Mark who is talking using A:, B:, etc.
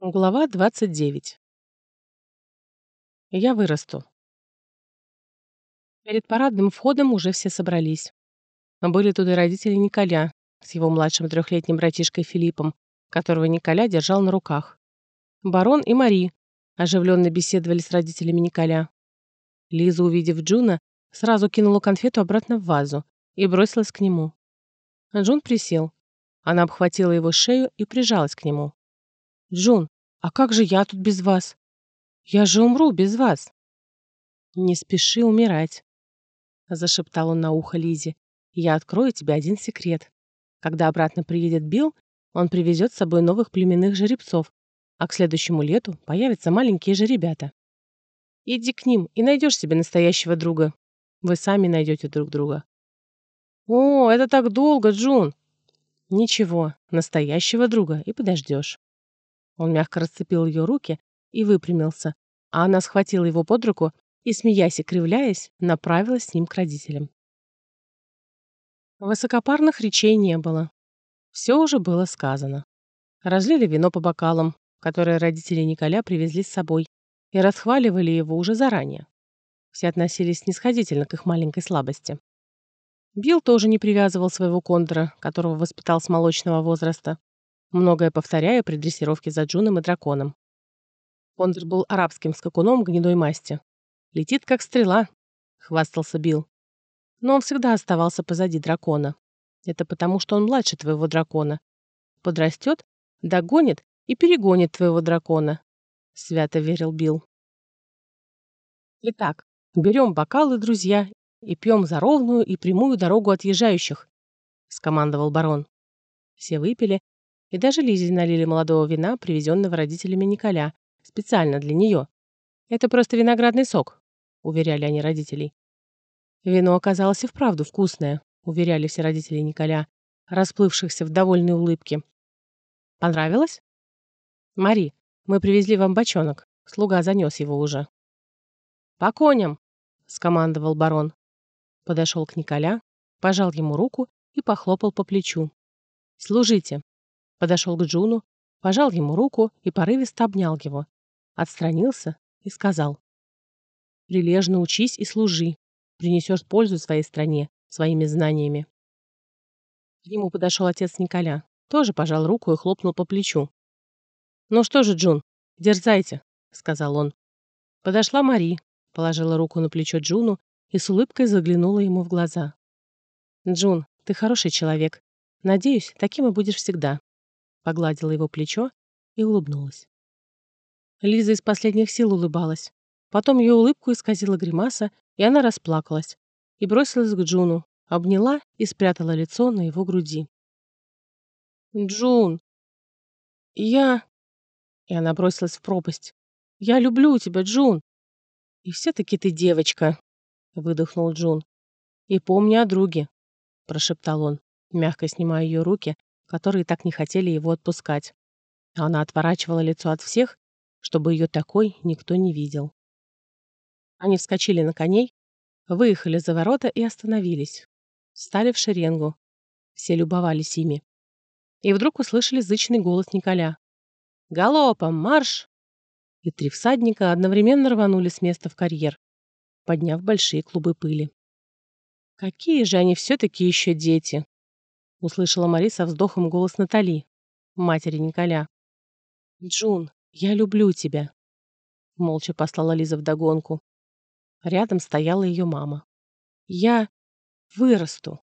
A: Глава 29. Я вырасту. Перед парадным входом уже все собрались. Были тут и родители Николя с его младшим трехлетним братишкой Филиппом, которого Николя держал на руках. Барон и Мари оживленно беседовали с родителями Николя. Лиза, увидев Джуна, сразу кинула конфету обратно в вазу и бросилась к нему. Джун присел. Она обхватила его шею и прижалась к нему. «Джун, а как же я тут без вас? Я же умру без вас!» «Не спеши умирать», — зашептал он на ухо Лизе. «Я открою тебе один секрет. Когда обратно приедет Билл, он привезет с собой новых племенных жеребцов, а к следующему лету появятся маленькие жеребята. Иди к ним и найдешь себе настоящего друга. Вы сами найдете друг друга». «О, это так долго, Джун!» «Ничего, настоящего друга и подождешь». Он мягко расцепил ее руки и выпрямился, а она схватила его под руку и, смеясь и кривляясь, направилась с ним к родителям. Высокопарных речей не было. Все уже было сказано. Разлили вино по бокалам, которые родители Николя привезли с собой, и расхваливали его уже заранее. Все относились снисходительно к их маленькой слабости. Билл тоже не привязывал своего кондора, которого воспитал с молочного возраста многое повторяя при дрессировке за Джуном и драконом. Кондор был арабским скакуном гнедой масти. «Летит, как стрела», — хвастался Билл. Но он всегда оставался позади дракона. Это потому, что он младше твоего дракона. Подрастет, догонит и перегонит твоего дракона. Свято верил Билл. Итак, берем бокалы, друзья, и пьем за ровную и прямую дорогу отъезжающих, скомандовал барон. Все выпили, и даже Лизе налили молодого вина, привезенного родителями Николя, специально для нее. «Это просто виноградный сок», — уверяли они родителей. Вино оказалось и вправду вкусное, уверяли все родители Николя, расплывшихся в довольной улыбке. «Понравилось?» «Мари, мы привезли вам бочонок. Слуга занес его уже». «По коням!» — скомандовал барон. Подошел к Николя, пожал ему руку и похлопал по плечу. «Служите, Подошел к Джуну, пожал ему руку и порывисто обнял его. Отстранился и сказал. «Прилежно учись и служи. Принесешь пользу своей стране, своими знаниями». К нему подошел отец Николя, тоже пожал руку и хлопнул по плечу. «Ну что же, Джун, дерзайте», — сказал он. Подошла Мари, положила руку на плечо Джуну и с улыбкой заглянула ему в глаза. «Джун, ты хороший человек. Надеюсь, таким и будешь всегда погладила его плечо и улыбнулась. Лиза из последних сил улыбалась. Потом ее улыбку исказила гримаса, и она расплакалась и бросилась к Джуну, обняла и спрятала лицо на его груди. «Джун! Я...» И она бросилась в пропасть. «Я люблю тебя, Джун!» «И все-таки ты девочка!» — выдохнул Джун. «И помни о друге!» — прошептал он, мягко снимая ее руки которые так не хотели его отпускать. А она отворачивала лицо от всех, чтобы ее такой никто не видел. Они вскочили на коней, выехали за ворота и остановились. Встали в шеренгу. Все любовались ими. И вдруг услышали зычный голос Николя. «Галопом! Марш!» И три всадника одновременно рванули с места в карьер, подняв большие клубы пыли. Какие же они все-таки еще дети! Услышала Мари со вздохом голос Натали, матери Николя. «Джун, я люблю тебя», — молча послала Лиза вдогонку. Рядом стояла ее мама. «Я вырасту»,